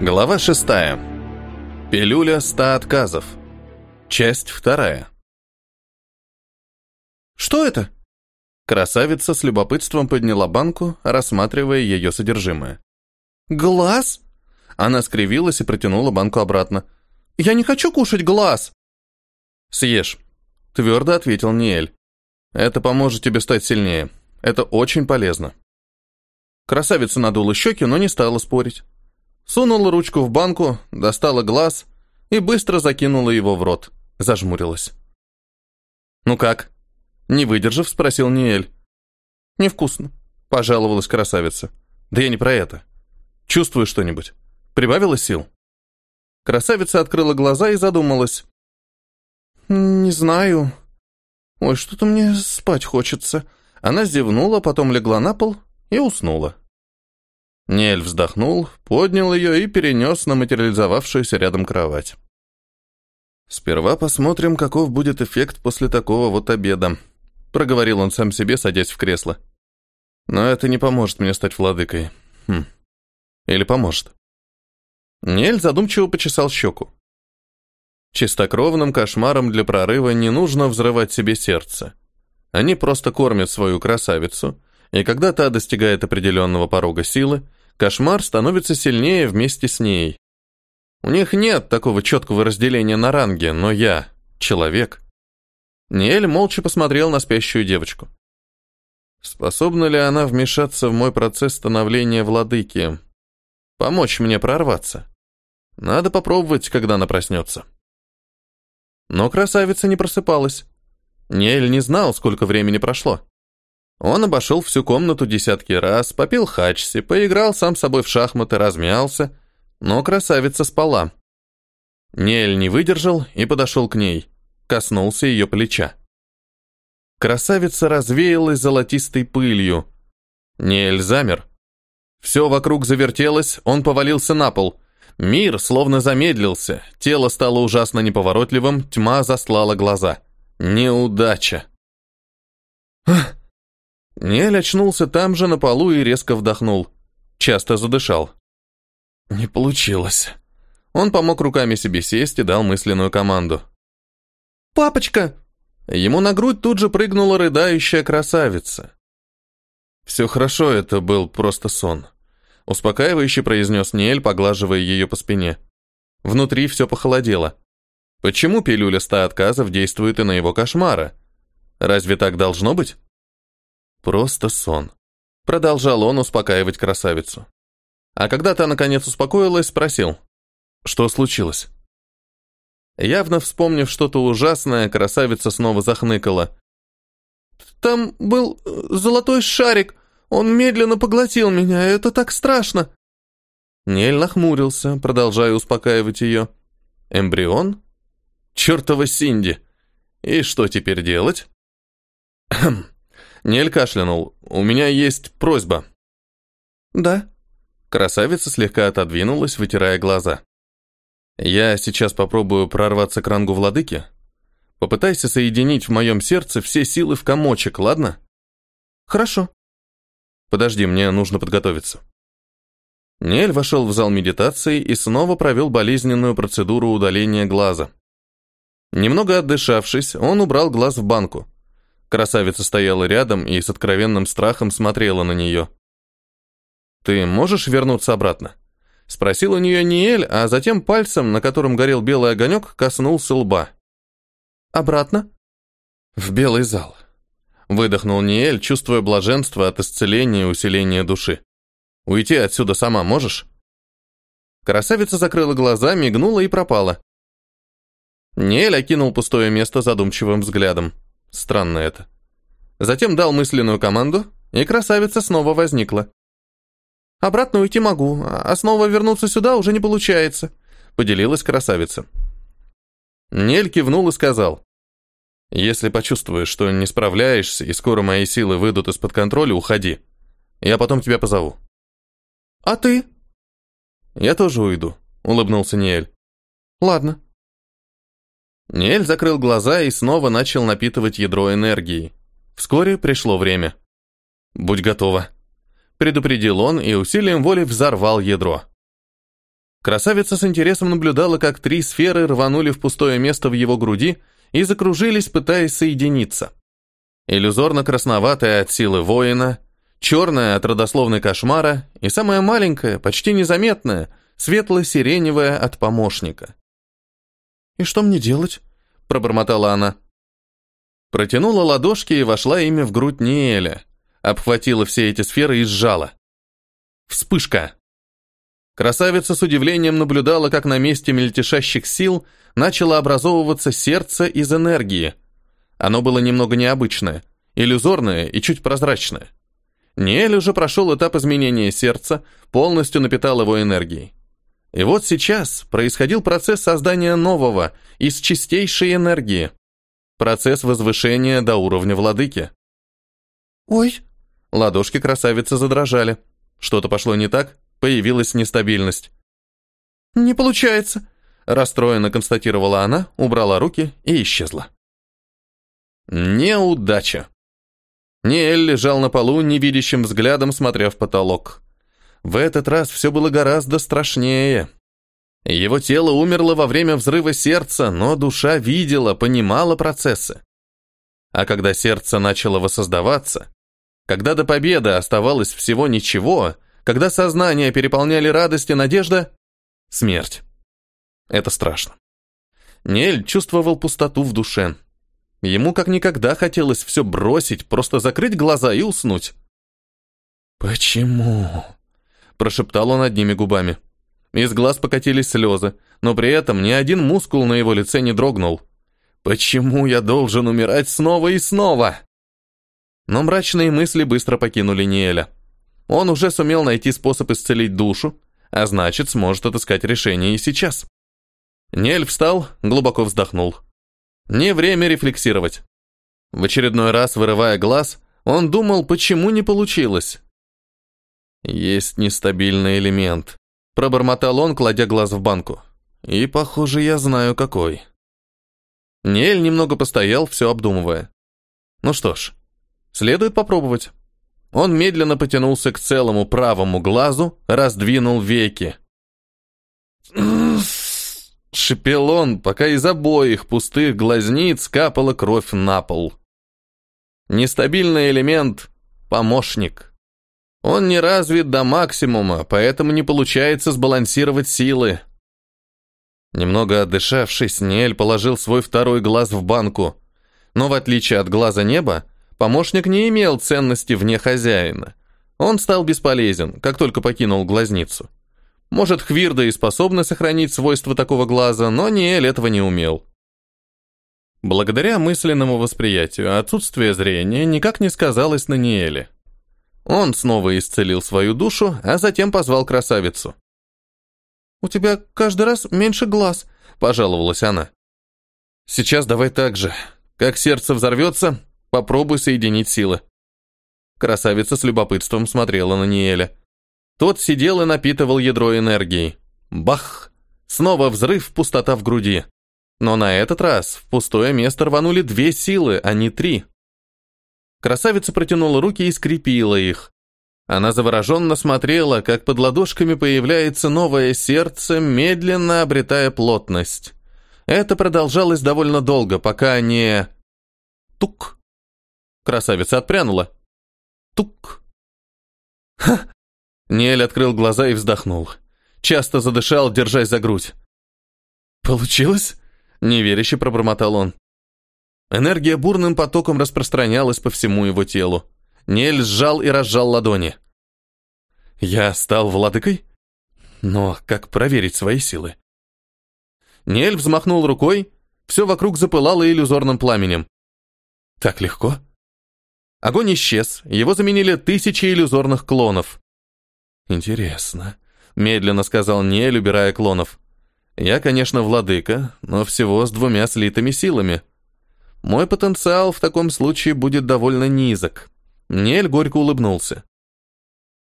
Глава шестая. Пилюля ста отказов. Часть вторая. «Что это?» Красавица с любопытством подняла банку, рассматривая ее содержимое. «Глаз?» Она скривилась и протянула банку обратно. «Я не хочу кушать глаз!» «Съешь», — твердо ответил Ниэль. «Это поможет тебе стать сильнее. Это очень полезно». Красавица надула щеки, но не стала спорить. Сунула ручку в банку, достала глаз и быстро закинула его в рот. Зажмурилась. «Ну как?» Не выдержав, спросил Ниэль. «Невкусно», — пожаловалась красавица. «Да я не про это. Чувствую что-нибудь. Прибавила сил?» Красавица открыла глаза и задумалась. «Не знаю. Ой, что-то мне спать хочется». Она зевнула, потом легла на пол и уснула. Нель вздохнул, поднял ее и перенес на материализовавшуюся рядом кровать. «Сперва посмотрим, каков будет эффект после такого вот обеда», — проговорил он сам себе, садясь в кресло. «Но это не поможет мне стать владыкой. Хм. Или поможет?» Нель задумчиво почесал щеку. Чистокровным кошмаром для прорыва не нужно взрывать себе сердце. Они просто кормят свою красавицу, и когда та достигает определенного порога силы, Кошмар становится сильнее вместе с ней. У них нет такого четкого разделения на ранги, но я — человек. Ниэль молча посмотрел на спящую девочку. Способна ли она вмешаться в мой процесс становления владыки? Помочь мне прорваться? Надо попробовать, когда она проснется. Но красавица не просыпалась. Ниэль не знал, сколько времени прошло. Он обошел всю комнату десятки раз, попил хачси, поиграл сам собой в шахматы, размялся, но красавица спала. Нель не выдержал и подошел к ней, коснулся ее плеча. Красавица развеялась золотистой пылью. Нель замер. Все вокруг завертелось, он повалился на пол. Мир словно замедлился, тело стало ужасно неповоротливым, тьма заслала глаза. Неудача. Ах! Нель очнулся там же на полу и резко вдохнул. Часто задышал. Не получилось. Он помог руками себе сесть и дал мысленную команду. «Папочка!» Ему на грудь тут же прыгнула рыдающая красавица. «Все хорошо, это был просто сон», — успокаивающе произнес Ниэль, поглаживая ее по спине. Внутри все похолодело. Почему пилюля ста отказов действует и на его кошмара? Разве так должно быть? Просто сон. Продолжал он успокаивать красавицу. А когда та наконец успокоилась, спросил. Что случилось? Явно вспомнив что-то ужасное, красавица снова захныкала. «Там был э, золотой шарик. Он медленно поглотил меня. Это так страшно». Нель нахмурился, продолжая успокаивать ее. «Эмбрион? Чертова Синди! И что теперь делать?» Нель кашлянул. «У меня есть просьба». «Да». Красавица слегка отодвинулась, вытирая глаза. «Я сейчас попробую прорваться к рангу владыки. Попытайся соединить в моем сердце все силы в комочек, ладно?» «Хорошо». «Подожди, мне нужно подготовиться». Нель вошел в зал медитации и снова провел болезненную процедуру удаления глаза. Немного отдышавшись, он убрал глаз в банку. Красавица стояла рядом и с откровенным страхом смотрела на нее. «Ты можешь вернуться обратно?» Спросил у нее Ниэль, а затем пальцем, на котором горел белый огонек, коснулся лба. «Обратно?» «В белый зал». Выдохнул Ниэль, чувствуя блаженство от исцеления и усиления души. «Уйти отсюда сама можешь?» Красавица закрыла глаза, мигнула и пропала. Ниэль окинул пустое место задумчивым взглядом. Странно это. Затем дал мысленную команду, и красавица снова возникла. «Обратно уйти могу, а снова вернуться сюда уже не получается», — поделилась красавица. Нель кивнул и сказал, «Если почувствуешь, что не справляешься, и скоро мои силы выйдут из-под контроля, уходи. Я потом тебя позову». «А ты?» «Я тоже уйду», — улыбнулся Ниэль. «Ладно», Ниэль закрыл глаза и снова начал напитывать ядро энергией. Вскоре пришло время. «Будь готова», — предупредил он и усилием воли взорвал ядро. Красавица с интересом наблюдала, как три сферы рванули в пустое место в его груди и закружились, пытаясь соединиться. Иллюзорно-красноватая от силы воина, черная от родословной кошмара и самая маленькая, почти незаметная, светло-сиреневая от помощника. «И что мне делать?» – пробормотала она. Протянула ладошки и вошла ими в грудь Ниэля, обхватила все эти сферы и сжала. Вспышка! Красавица с удивлением наблюдала, как на месте мельтешащих сил начало образовываться сердце из энергии. Оно было немного необычное, иллюзорное и чуть прозрачное. Ниэль уже прошел этап изменения сердца, полностью напитал его энергией. И вот сейчас происходил процесс создания нового, из чистейшей энергии. Процесс возвышения до уровня владыки. «Ой!» Ладошки красавицы задрожали. Что-то пошло не так? Появилась нестабильность. «Не получается», — расстроенно констатировала она, убрала руки и исчезла. Неудача. Ниэль лежал на полу, невидящим взглядом смотря в потолок. В этот раз все было гораздо страшнее. Его тело умерло во время взрыва сердца, но душа видела, понимала процессы. А когда сердце начало воссоздаваться, когда до победы оставалось всего ничего, когда сознание переполняли радость и надежда, смерть. Это страшно. Нель чувствовал пустоту в душе. Ему как никогда хотелось все бросить, просто закрыть глаза и уснуть. «Почему?» – прошептал он одними губами. Из глаз покатились слезы, но при этом ни один мускул на его лице не дрогнул. «Почему я должен умирать снова и снова?» Но мрачные мысли быстро покинули Ниэля. Он уже сумел найти способ исцелить душу, а значит, сможет отыскать решение и сейчас. Нель встал, глубоко вздохнул. Не время рефлексировать. В очередной раз, вырывая глаз, он думал, почему не получилось. Есть нестабильный элемент. Пробормотал он, кладя глаз в банку. И, похоже, я знаю, какой. Нель немного постоял, все обдумывая. Ну что ж, следует попробовать. Он медленно потянулся к целому правому глазу, раздвинул веки. Шипел он, пока из обоих пустых глазниц капала кровь на пол. Нестабильный элемент — помощник. Он не развит до максимума, поэтому не получается сбалансировать силы. Немного отдышавшись, Нель положил свой второй глаз в банку. Но в отличие от глаза неба, Помощник не имел ценности вне хозяина. Он стал бесполезен, как только покинул глазницу. Может, Хвирда и способны сохранить свойства такого глаза, но Ниэль этого не умел. Благодаря мысленному восприятию отсутствие зрения никак не сказалось на Ниэле. Он снова исцелил свою душу, а затем позвал красавицу. «У тебя каждый раз меньше глаз», — пожаловалась она. «Сейчас давай так же. Как сердце взорвется, Попробуй соединить силы». Красавица с любопытством смотрела на Ниэля. Тот сидел и напитывал ядро энергией. Бах! Снова взрыв, пустота в груди. Но на этот раз в пустое место рванули две силы, а не три. Красавица протянула руки и скрепила их. Она завороженно смотрела, как под ладошками появляется новое сердце, медленно обретая плотность. Это продолжалось довольно долго, пока не... Тук! Красавица отпрянула. Тук. Ха! Нель открыл глаза и вздохнул. Часто задышал, держась за грудь. «Получилось?» — неверяще пробормотал он. Энергия бурным потоком распространялась по всему его телу. Нель сжал и разжал ладони. «Я стал владыкой? Но как проверить свои силы?» Нель взмахнул рукой, все вокруг запылало иллюзорным пламенем. «Так легко?» Огонь исчез, его заменили тысячи иллюзорных клонов. «Интересно», — медленно сказал Нель, убирая клонов. «Я, конечно, владыка, но всего с двумя слитыми силами. Мой потенциал в таком случае будет довольно низок». Нель горько улыбнулся.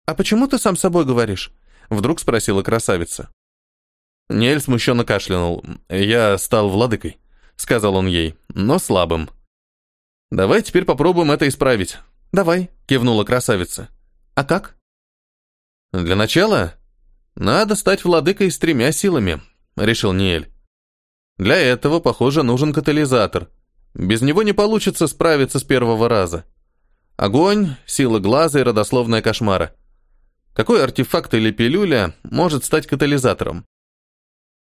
«А почему ты сам собой говоришь?» — вдруг спросила красавица. Нель смущенно кашлянул. «Я стал владыкой», — сказал он ей, — «но слабым». Давай теперь попробуем это исправить. Давай, кивнула красавица. А как? Для начала Надо стать владыкой с тремя силами, решил Ниэль. Для этого, похоже, нужен катализатор. Без него не получится справиться с первого раза. Огонь, сила глаза и родословная кошмара. Какой артефакт или пилюля может стать катализатором?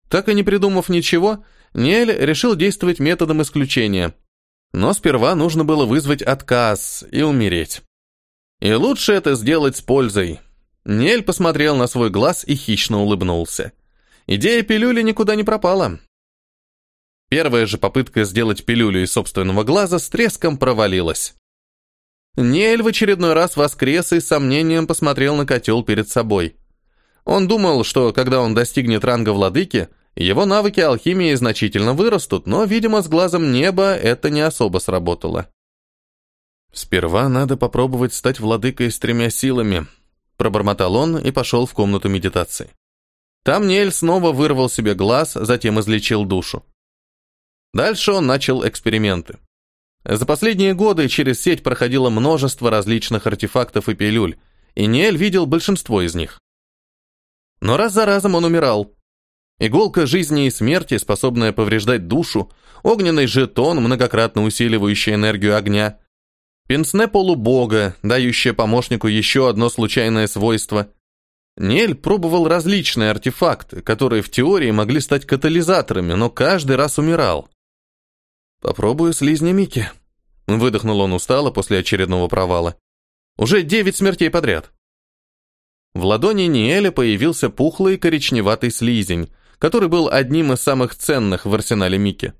Так и не придумав ничего, Ниэль решил действовать методом исключения. Но сперва нужно было вызвать отказ и умереть. И лучше это сделать с пользой. Ниэль посмотрел на свой глаз и хищно улыбнулся. Идея пилюли никуда не пропала. Первая же попытка сделать пилюлю из собственного глаза с треском провалилась. Ниэль в очередной раз воскрес и с сомнением посмотрел на котел перед собой. Он думал, что когда он достигнет ранга владыки, его навыки алхимии значительно вырастут, но, видимо, с глазом неба это не особо сработало. «Сперва надо попробовать стать владыкой с тремя силами», пробормотал он и пошел в комнату медитации. Там Нель снова вырвал себе глаз, затем излечил душу. Дальше он начал эксперименты. За последние годы через сеть проходило множество различных артефактов и пилюль, и Нель видел большинство из них. Но раз за разом он умирал, Иголка жизни и смерти, способная повреждать душу, огненный жетон, многократно усиливающий энергию огня, пенсне полубога, дающее помощнику еще одно случайное свойство. Нель пробовал различные артефакты, которые в теории могли стать катализаторами, но каждый раз умирал. «Попробую слизни Мики», — выдохнул он устало после очередного провала. «Уже девять смертей подряд». В ладони Ниэля появился пухлый коричневатый слизень, который был одним из самых ценных в арсенале Мики.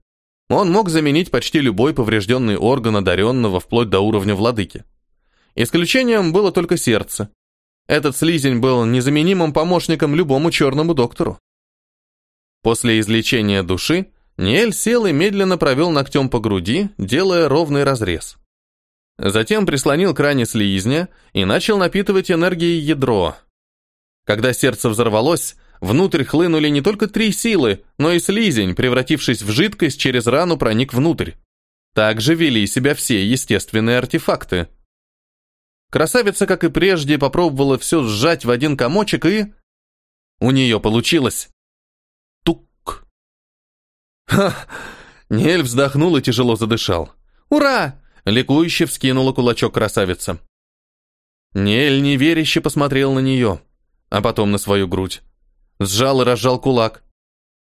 Он мог заменить почти любой поврежденный орган одаренного вплоть до уровня владыки. Исключением было только сердце. Этот слизень был незаменимым помощником любому черному доктору. После излечения души Ниэль сел и медленно провел ногтем по груди, делая ровный разрез. Затем прислонил к ране слизня и начал напитывать энергией ядро. Когда сердце взорвалось, Внутрь хлынули не только три силы, но и слизень, превратившись в жидкость, через рану проник внутрь. Также вели себя все естественные артефакты. Красавица, как и прежде, попробовала все сжать в один комочек и... У нее получилось. Ха! Нель вздохнул и тяжело задышал. «Ура!» — ликующе вскинула кулачок красавица. Нель неверяще посмотрел на нее, а потом на свою грудь сжал и разжал кулак.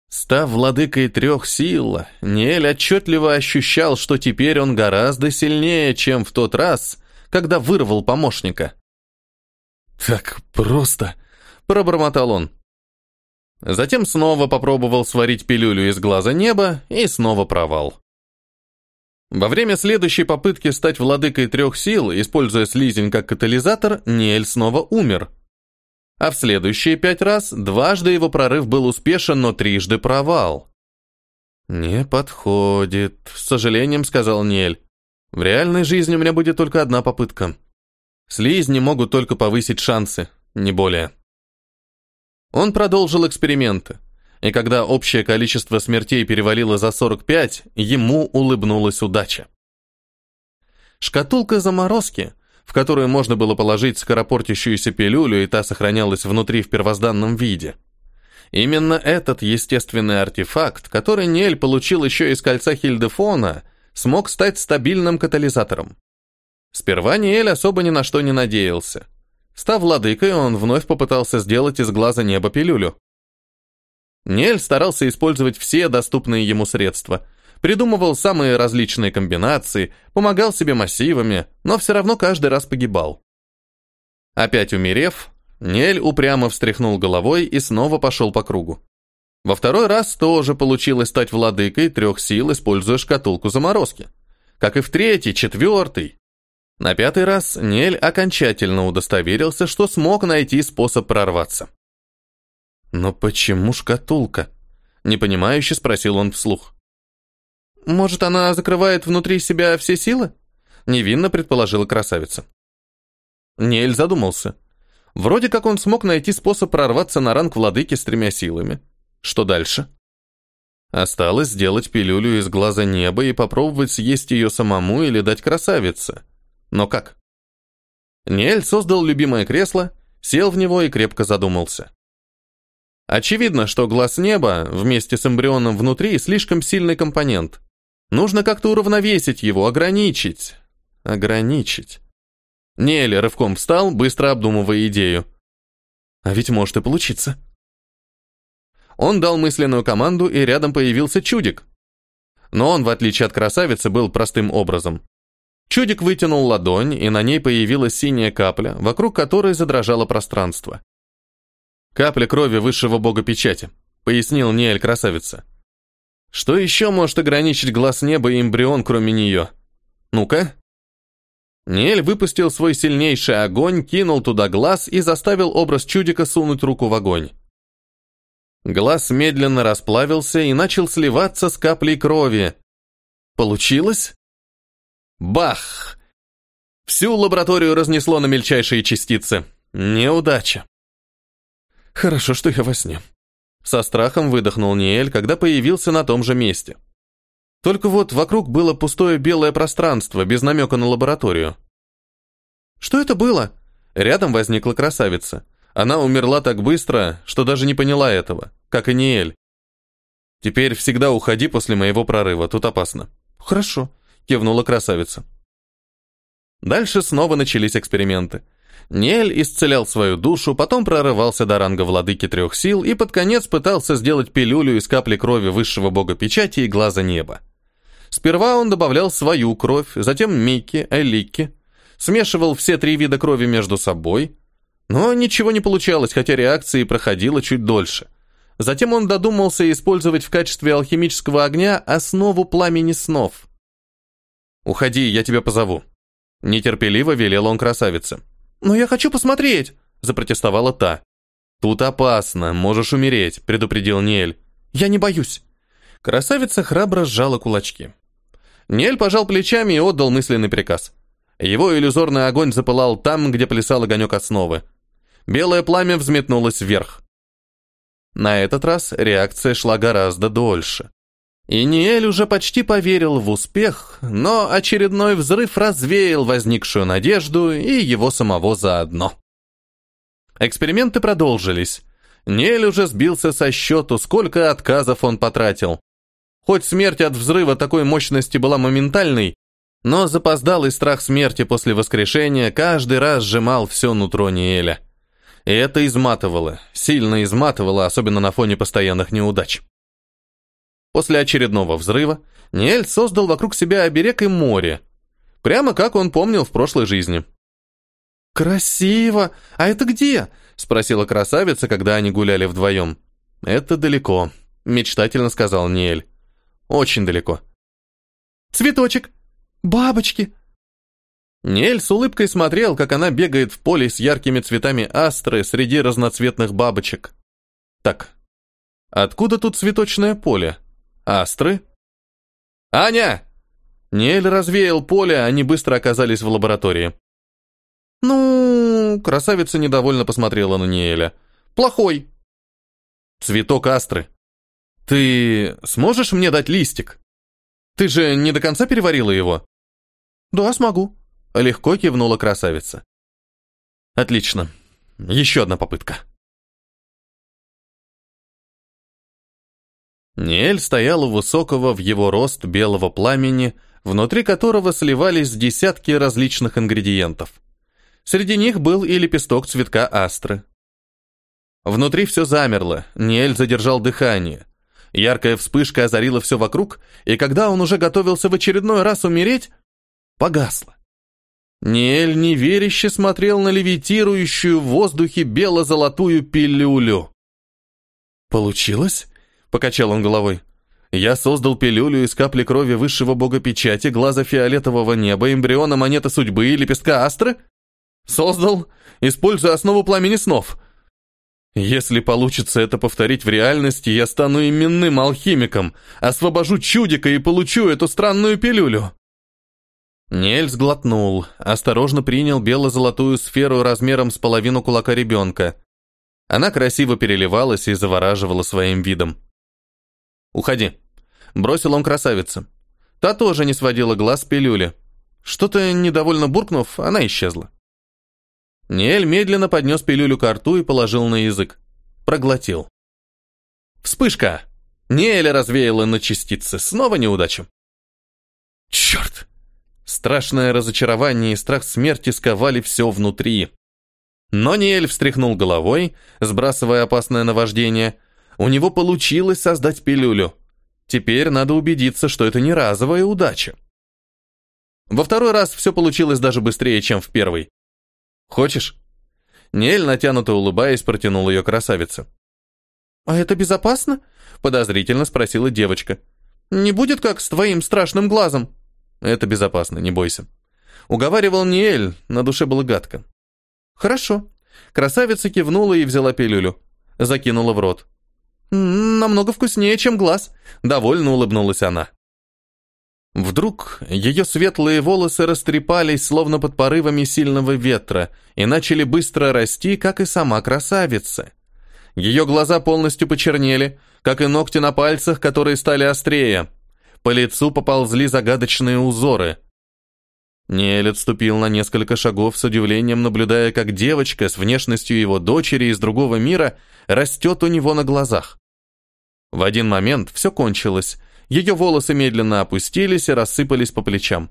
Став владыкой трех сил, Ниэль отчетливо ощущал, что теперь он гораздо сильнее, чем в тот раз, когда вырвал помощника. «Так просто!» — пробормотал он. Затем снова попробовал сварить пилюлю из глаза неба, и снова провал. Во время следующей попытки стать владыкой трех сил, используя слизень как катализатор, Ниэль снова умер — а в следующие пять раз дважды его прорыв был успешен, но трижды провал. «Не подходит», — с сожалением сказал Нель. «В реальной жизни у меня будет только одна попытка. Слизни могут только повысить шансы, не более». Он продолжил эксперименты, и когда общее количество смертей перевалило за 45, ему улыбнулась удача. Шкатулка заморозки — в которую можно было положить скоропортящуюся пилюлю, и та сохранялась внутри в первозданном виде. Именно этот естественный артефакт, который Нель получил еще из кольца Хильдефона, смог стать стабильным катализатором. Сперва Ниэль особо ни на что не надеялся. Став владыкой, он вновь попытался сделать из глаза неба пилюлю. Нель старался использовать все доступные ему средства, придумывал самые различные комбинации, помогал себе массивами, но все равно каждый раз погибал. Опять умерев, Нель упрямо встряхнул головой и снова пошел по кругу. Во второй раз тоже получилось стать владыкой трех сил, используя шкатулку заморозки. Как и в третий, четвертый. На пятый раз Нель окончательно удостоверился, что смог найти способ прорваться. «Но почему шкатулка?» — непонимающе спросил он вслух. «Может, она закрывает внутри себя все силы?» Невинно предположила красавица. Нель задумался. Вроде как он смог найти способ прорваться на ранг владыки с тремя силами. Что дальше? Осталось сделать пилюлю из глаза неба и попробовать съесть ее самому или дать красавице. Но как? Нель создал любимое кресло, сел в него и крепко задумался. Очевидно, что глаз неба вместе с эмбрионом внутри слишком сильный компонент. Нужно как-то уравновесить его, ограничить. Ограничить. Нелли рывком встал, быстро обдумывая идею. А ведь может и получиться. Он дал мысленную команду, и рядом появился чудик. Но он, в отличие от красавицы, был простым образом. Чудик вытянул ладонь, и на ней появилась синяя капля, вокруг которой задрожало пространство. «Капля крови высшего бога печати», — пояснил Ниэль красавица. «Что еще может ограничить глаз неба и эмбрион, кроме нее? Ну-ка». Ниэль выпустил свой сильнейший огонь, кинул туда глаз и заставил образ чудика сунуть руку в огонь. Глаз медленно расплавился и начал сливаться с каплей крови. Получилось? Бах! Всю лабораторию разнесло на мельчайшие частицы. Неудача. Хорошо, что я во сне. Со страхом выдохнул Ниэль, когда появился на том же месте. Только вот вокруг было пустое белое пространство, без намека на лабораторию. «Что это было?» Рядом возникла красавица. Она умерла так быстро, что даже не поняла этого, как и Ниэль. «Теперь всегда уходи после моего прорыва, тут опасно». «Хорошо», — кивнула красавица. Дальше снова начались эксперименты. Ниэль исцелял свою душу, потом прорывался до ранга владыки трех сил и под конец пытался сделать пилюлю из капли крови высшего бога печати и глаза неба. Сперва он добавлял свою кровь, затем Микки, Эликки, смешивал все три вида крови между собой, но ничего не получалось, хотя реакции проходила чуть дольше. Затем он додумался использовать в качестве алхимического огня основу пламени снов. «Уходи, я тебя позову». Нетерпеливо велел он красавице. «Но я хочу посмотреть!» – запротестовала та. «Тут опасно, можешь умереть», – предупредил Ниэль. «Я не боюсь». Красавица храбро сжала кулачки. Ниэль пожал плечами и отдал мысленный приказ. Его иллюзорный огонь запылал там, где плясал огонек основы. Белое пламя взметнулось вверх. На этот раз реакция шла гораздо дольше. И Ниэль уже почти поверил в успех, но очередной взрыв развеял возникшую надежду и его самого заодно. Эксперименты продолжились. Ниэль уже сбился со счету, сколько отказов он потратил. Хоть смерть от взрыва такой мощности была моментальной, но запоздалый страх смерти после воскрешения каждый раз сжимал все нутро Ниэля. И это изматывало, сильно изматывало, особенно на фоне постоянных неудач. После очередного взрыва Ниэль создал вокруг себя оберег и море, прямо как он помнил в прошлой жизни. «Красиво! А это где?» — спросила красавица, когда они гуляли вдвоем. «Это далеко», — мечтательно сказал Ниэль. «Очень далеко». «Цветочек! Бабочки!» Нель с улыбкой смотрел, как она бегает в поле с яркими цветами астры среди разноцветных бабочек. Так, откуда тут цветочное поле? Астры? «Аня!» Нель развеял поле, они быстро оказались в лаборатории. «Ну...» — красавица недовольно посмотрела на Неэля. «Плохой». «Цветок астры. Ты сможешь мне дать листик? Ты же не до конца переварила его?» «Да, смогу», Легко кивнула красавица. Отлично. Еще одна попытка. Ниэль у высокого в его рост белого пламени, внутри которого сливались десятки различных ингредиентов. Среди них был и лепесток цветка астры. Внутри все замерло, Ниэль задержал дыхание. Яркая вспышка озарила все вокруг, и когда он уже готовился в очередной раз умереть, погасла. Ниэль неверяще смотрел на левитирующую в воздухе бело-золотую пилюлю. «Получилось?» — покачал он головой. «Я создал пилюлю из капли крови высшего бога печати, глаза фиолетового неба, эмбриона монеты судьбы и лепестка астры? Создал, используя основу пламени снов. Если получится это повторить в реальности, я стану именным алхимиком, освобожу чудика и получу эту странную пилюлю». Нель сглотнул, осторожно принял бело-золотую сферу размером с половину кулака ребенка. Она красиво переливалась и завораживала своим видом. «Уходи», — бросил он красавице. Та тоже не сводила глаз с пилюли. Что-то недовольно буркнув, она исчезла. Нель медленно поднес пилюлю к рту и положил на язык. Проглотил. Вспышка! Неэля развеяла на частицы. Снова неудача. Черт! Страшное разочарование и страх смерти сковали все внутри. Но Ниэль встряхнул головой, сбрасывая опасное наваждение. У него получилось создать пилюлю. Теперь надо убедиться, что это не разовая удача. Во второй раз все получилось даже быстрее, чем в первый. «Хочешь?» Ниэль, натянуто улыбаясь, протянул ее красавице. «А это безопасно?» — подозрительно спросила девочка. «Не будет как с твоим страшным глазом?» «Это безопасно, не бойся». Уговаривал Ниэль, на душе было гадко. «Хорошо». Красавица кивнула и взяла пилюлю. Закинула в рот. «Намного вкуснее, чем глаз», — довольно улыбнулась она. Вдруг ее светлые волосы растрепались, словно под порывами сильного ветра, и начали быстро расти, как и сама красавица. Ее глаза полностью почернели, как и ногти на пальцах, которые стали острее. По лицу поползли загадочные узоры. Ниэль отступил на несколько шагов с удивлением, наблюдая, как девочка с внешностью его дочери из другого мира растет у него на глазах. В один момент все кончилось. Ее волосы медленно опустились и рассыпались по плечам.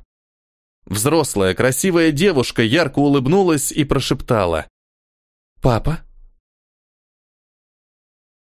Взрослая, красивая девушка ярко улыбнулась и прошептала. «Папа?»